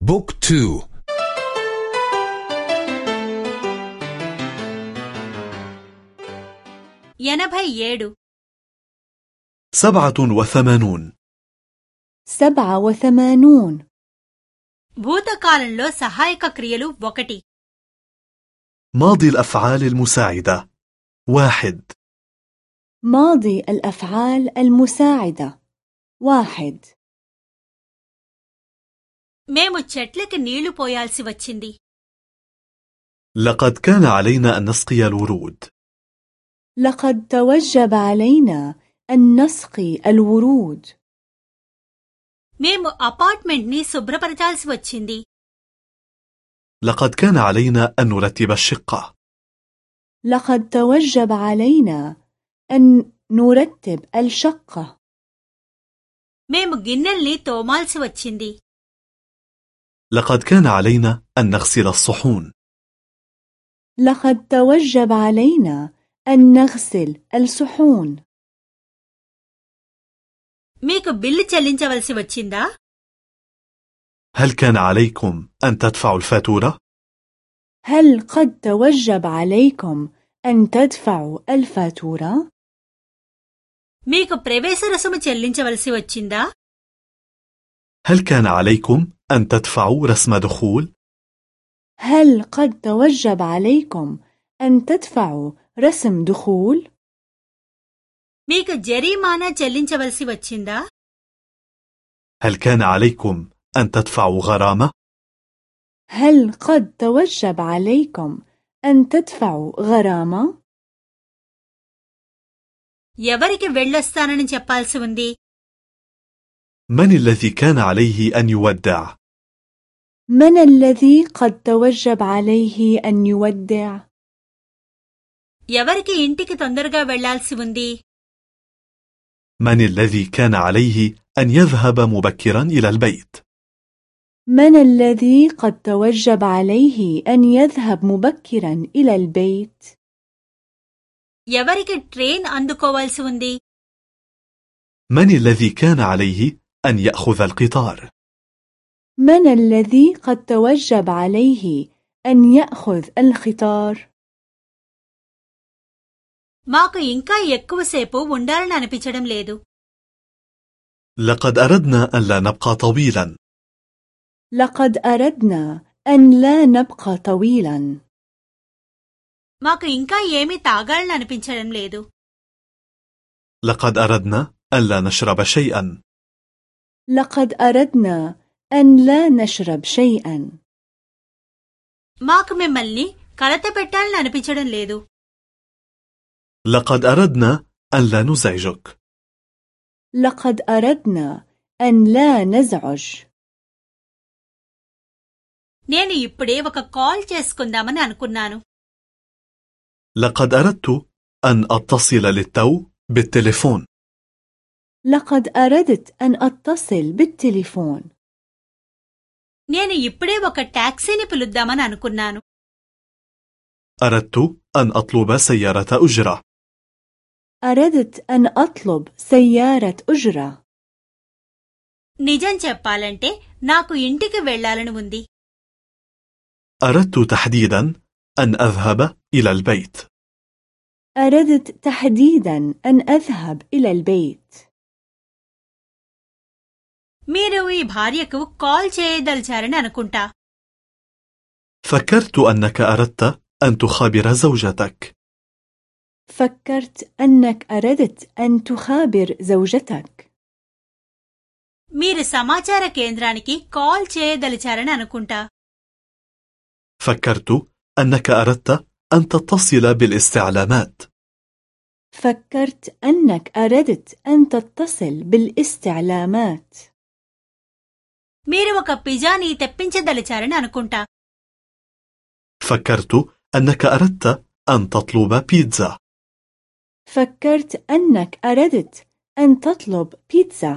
بوك تو ఎనభై ఏడు سبعة وثمانون سبعة وثمانون భూతకాలంలో సహాయక క్రియలు ఒకటి ماضي الأفعال المساعدة واحد ماضي الأفعال المساعدة واحد మేము చెట్లకి నీళ్లు పోయాల్సి వచ్చింది لقد كان علينا أن نسقي الورود لقد توجب علينا أن نسقي الورود మేము అపార్ట్మెంట్ ని శుభ్రపరచాల్సి వచ్చింది لقد كان علينا أن نرتب الشقة لقد توجب علينا أن نرتب الشقة మేము గిన్నెల్ని తోమాల్సి వచ్చింది لقد كان علينا أن نغسل الصحون لقد توجب علينا أن نغسل الصحون మీకు బిల్లు చెల్లించవలసి వచ్చిందా هل كان عليكم أن تدفعوا الفاتورة؟ هل قد توجب عليكم أن تدفعوا الفاتورة؟ మీకు ప్రవేశ రుసుము చెల్లించవలసి వచ్చిందా هل كان عليكم أن تدفعوا رسم دخول؟ هل قد توجب عليكم أن تدفعوا رسم دخول؟ మీకు జరిమానా చెల్లించవలసి వచ్చిందా هل كان عليكم أن تدفعوا غرامة؟ هل قد توجب عليكم أن تدفعوا غرامة؟ ఎవరికి వెళ్ళొస్తానని చెప్పాల్సి ఉంది من الذي كان عليه أن يودع؟ من الذي قد توجب عليه أن يودع؟ ఎవరికి ఇంటికి తొందరగా వెళ్లాల్సి ఉంది من الذي كان عليه أن يذهب مبكرا إلى البيت؟ من الذي قد توجب عليه أن يذهب مبكرا إلى البيت؟ ఎవరికి ట్రైన్ అందుకోవాల్సి ఉంది من الذي كان عليه أن يأخذ القطار؟ من الذي قد توجب عليه أن يأخذ القطار؟ మాకు ఇంకా ఎక్కువసేపు ఉండాలని అనిపించడం లేదు لقد أردنا أن لا نبقى طويلا لقد أردنا أن لا نبقى طويلا మాకు ఇంకా ఏమీ తాగాలని అనిపించడం లేదు لقد أردنا أن لا نشرب شيئا لقد أردنا أن لا نشرب شيئا మాకు మిమ్మల్ని కలత పెట్టాలని అనిపించడం లేదు لقد أردنا أن لا نزعجك لقد أردنا أن لا نزعج నేను ఇప్పుడే ఒక కాల్ చేసుకుందామని అనుకున్నాను لقد أردت أن أتصل للتو بالتليفون لقد أردت أن أتصل بالتليفون నేను ఇప్పుడే ఒక టాక్సీని పిలుద్దామని అనుకున్నాను أردت أن أطلب سيارة أجرة أردت أن أطلب سيارة أجرة నిజం చెప్పాలంటే నాకు ఇంటికి వెళ్లాలని ఉంది أردت تحديدا أن أذهب إلى البيت أردت تحديدا أن أذهب إلى البيت మీరు ఈ భార్యకు కాల్ చేయదలిచారని అనుకుంటా فكرت أنك أردت أن تخابر زوجتك فكرت أنك أردت أن تخابر زوجتك మీరు సమాచార కేంద్రానికి కాల్ చేయదలిచారని అనుకుంటా فكرت أنك أردت أن تتصل بالاستعلامات فكرت أنك أردت أن تتصل بالاستعلامات మీరు ఒక పిజ్జాని తెప్పించదలిచారని అనుకుంటా فكرت أنك أردت أن تطلب بيتزا فكرت أنك أردت أن تطلب بيتزا